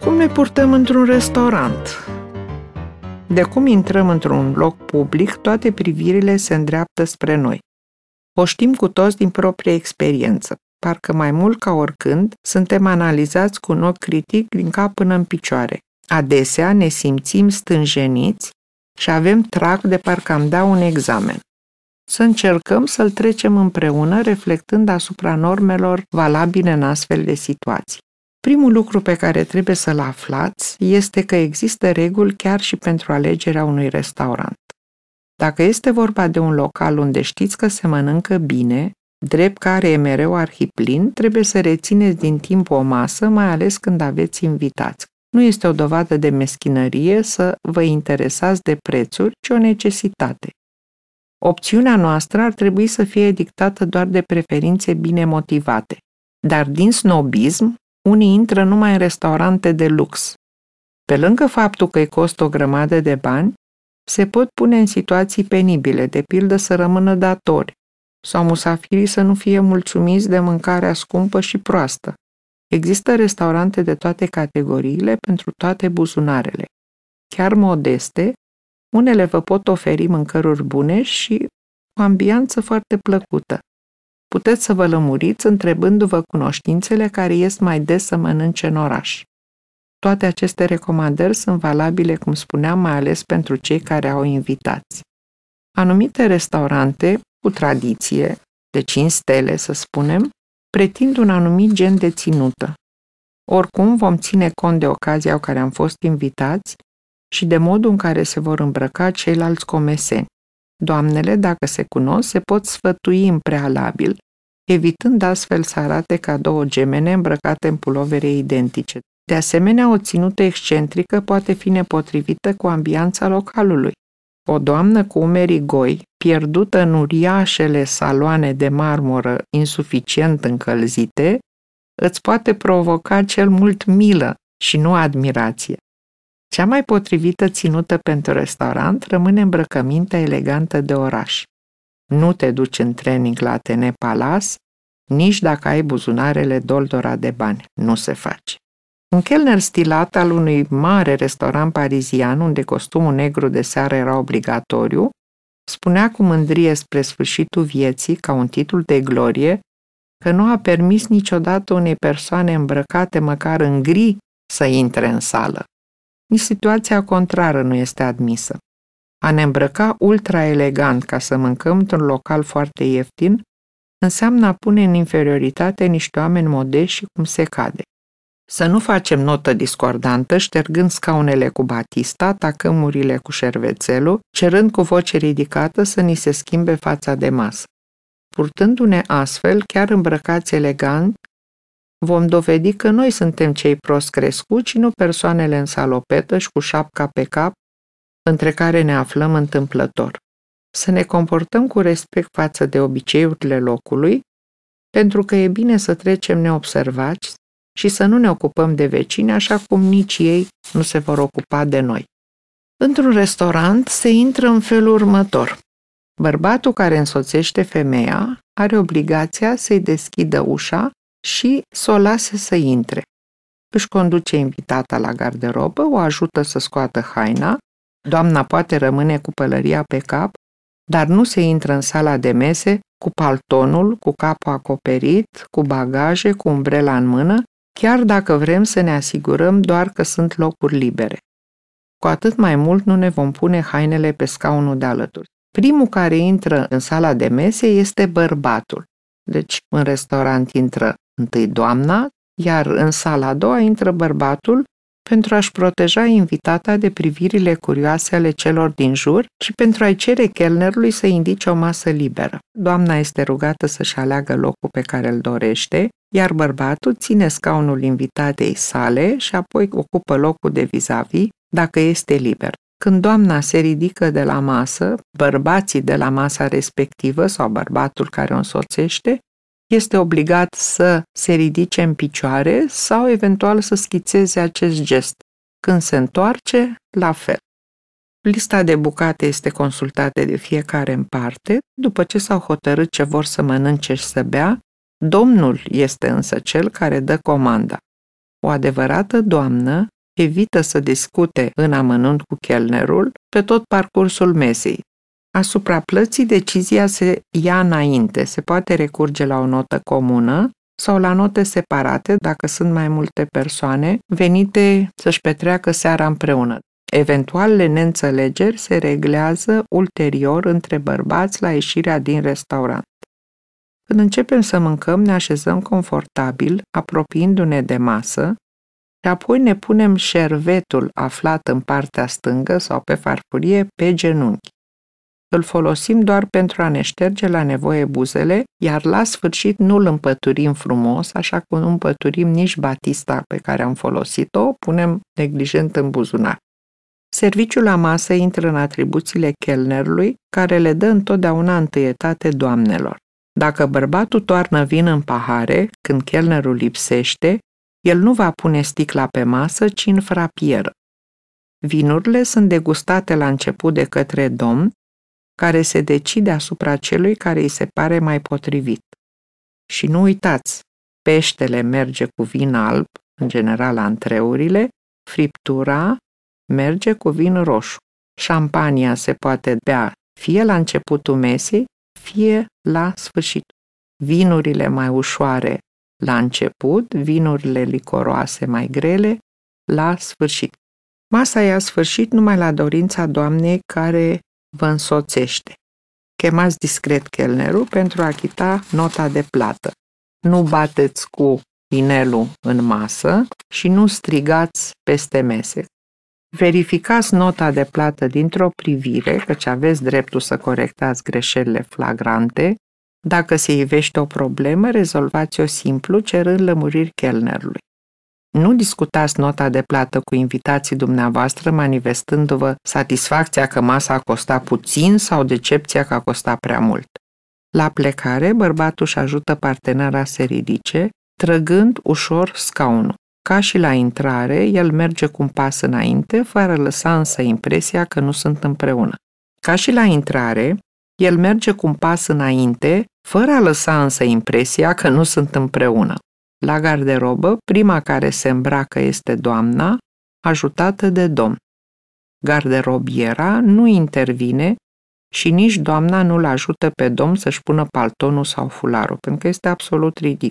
Cum ne purtăm într-un restaurant? De cum intrăm într-un loc public, toate privirile se îndreaptă spre noi. O știm cu toți din proprie experiență. Parcă mai mult ca oricând, suntem analizați cu un ochi critic din cap până în picioare. Adesea ne simțim stânjeniți și avem trag de parcă am da un examen. Să încercăm să-l trecem împreună, reflectând asupra normelor valabile în astfel de situații. Primul lucru pe care trebuie să-l aflați este că există reguli chiar și pentru alegerea unui restaurant. Dacă este vorba de un local unde știți că se mănâncă bine, drept care e mereu arhiplin, trebuie să rețineți din timp o masă, mai ales când aveți invitați. Nu este o dovadă de meschinărie să vă interesați de prețuri, ci o necesitate. Opțiunea noastră ar trebui să fie dictată doar de preferințe bine motivate, dar din snobism, unii intră numai în restaurante de lux. Pe lângă faptul că îi costă o grămadă de bani, se pot pune în situații penibile, de pildă să rămână datori, sau musafirii să nu fie mulțumiți de mâncarea scumpă și proastă. Există restaurante de toate categoriile pentru toate buzunarele. Chiar modeste, unele vă pot oferi mâncăruri bune și o ambianță foarte plăcută. Puteți să vă lămuriți întrebându-vă cunoștințele care ies mai des să mănânce în oraș. Toate aceste recomandări sunt valabile, cum spuneam, mai ales pentru cei care au invitați. Anumite restaurante cu tradiție, de 5 stele să spunem, pretind un anumit gen de ținută. Oricum vom ține cont de ocazia cu care am fost invitați și de modul în care se vor îmbrăca ceilalți comeseni. Doamnele, dacă se cunosc, se pot sfătui în prealabil, evitând astfel să arate ca două gemene îmbrăcate în pulovere identice. De asemenea, o ținută excentrică poate fi nepotrivită cu ambianța localului. O doamnă cu umerii goi, pierdută în uriașele saloane de marmură insuficient încălzite, îți poate provoca cel mult milă și nu admirație. Cea mai potrivită ținută pentru restaurant rămâne îmbrăcămintea elegantă de oraș. Nu te duci în training la Atene Palace, nici dacă ai buzunarele doldora de bani. Nu se face. Un chelner stilat al unui mare restaurant parizian, unde costumul negru de seară era obligatoriu, spunea cu mândrie spre sfârșitul vieții, ca un titlu de glorie, că nu a permis niciodată unei persoane îmbrăcate măcar în gri să intre în sală. Nici situația contrară nu este admisă. A ne îmbrăca ultra elegant ca să mâncăm într-un local foarte ieftin înseamnă a pune în inferioritate niște oameni modești și cum se cade. Să nu facem notă discordantă, ștergând scaunele cu batista, tacămurile cu șervețelul, cerând cu voce ridicată să ni se schimbe fața de masă. Purtându-ne astfel, chiar îmbrăcați elegant, vom dovedi că noi suntem cei prost crescuți și nu persoanele în salopetă și cu șapca pe cap, între care ne aflăm întâmplător. Să ne comportăm cu respect față de obiceiurile locului, pentru că e bine să trecem neobservați și să nu ne ocupăm de vecini așa cum nici ei nu se vor ocupa de noi. Într-un restaurant se intră în felul următor. Bărbatul care însoțește femeia are obligația să-i deschidă ușa și să o lase să intre. Își conduce invitata la garderobă, o ajută să scoată haina, doamna poate rămâne cu pălăria pe cap, dar nu se intră în sala de mese cu paltonul, cu capul acoperit, cu bagaje, cu umbrela în mână, chiar dacă vrem să ne asigurăm doar că sunt locuri libere. Cu atât mai mult nu ne vom pune hainele pe scaunul de alături. Primul care intră în sala de mese este bărbatul. Deci în restaurant intră întâi doamna, iar în sala a doua intră bărbatul pentru a-și proteja invitata de privirile curioase ale celor din jur și pentru a-i cere chelnerului să indice o masă liberă. Doamna este rugată să-și aleagă locul pe care îl dorește, iar bărbatul ține scaunul invitatei sale și apoi ocupă locul de vis-a-vis dacă este liber. Când doamna se ridică de la masă, bărbații de la masa respectivă sau bărbatul care o însoțește este obligat să se ridice în picioare sau eventual să schițeze acest gest. Când se întoarce, la fel. Lista de bucate este consultată de fiecare în parte, după ce s-au hotărât ce vor să mănânce și să bea, domnul este însă cel care dă comanda. O adevărată doamnă evită să discute în amănunt cu chelnerul pe tot parcursul mesei. Asupra plății, decizia se ia înainte. Se poate recurge la o notă comună sau la note separate dacă sunt mai multe persoane venite să-și petreacă seara împreună. Eventualele neînțelegeri se reglează ulterior între bărbați la ieșirea din restaurant. Când începem să mâncăm, ne așezăm confortabil, apropiindu-ne de masă, și apoi ne punem șervetul aflat în partea stângă sau pe farfurie pe genunchi. Îl folosim doar pentru a ne șterge la nevoie buzele, iar la sfârșit nu îl împăturim frumos, așa cum nu împăturim nici batista pe care am folosit-o, o punem neglijent în buzunar. Serviciul la masă intră în atribuțiile chelnerului, care le dă întotdeauna întâietate doamnelor. Dacă bărbatul toarnă vin în pahare, când chelnerul lipsește, el nu va pune sticla pe masă, ci în frapieră. Vinurile sunt degustate la început de către domn, care se decide asupra celui care îi se pare mai potrivit. Și nu uitați, peștele merge cu vin alb, în general antreurile, friptura merge cu vin roșu. Șampania se poate bea fie la începutul mesei, fie la sfârșit. Vinurile mai ușoare la început, vinurile licoroase mai grele la sfârșit. Masa e a sfârșit numai la dorința doamnei care vă însoțește. Chemați discret chelnerul pentru a achita nota de plată. Nu bateți cu inelul în masă și nu strigați peste mese. Verificați nota de plată dintr-o privire, căci aveți dreptul să corectați greșelile flagrante. Dacă se ivește o problemă, rezolvați-o simplu, cerând lămuriri chelnerului. Nu discutați nota de plată cu invitații dumneavoastră, manifestându-vă satisfacția că masa a costat puțin sau decepția că a costat prea mult. La plecare, bărbatul își ajută partenera să se ridice, trăgând ușor scaunul. Ca și la intrare, el merge cu un pas înainte, fără lăsa însă impresia că nu sunt împreună. Ca și la intrare, el merge cu un pas înainte, fără a lăsa însă impresia că nu sunt împreună. La garderobă, prima care se îmbracă este doamna, ajutată de domn. Garderobiera nu intervine și nici doamna nu-l ajută pe domn să-și pună paltonul sau fularul, pentru că este absolut ridicol.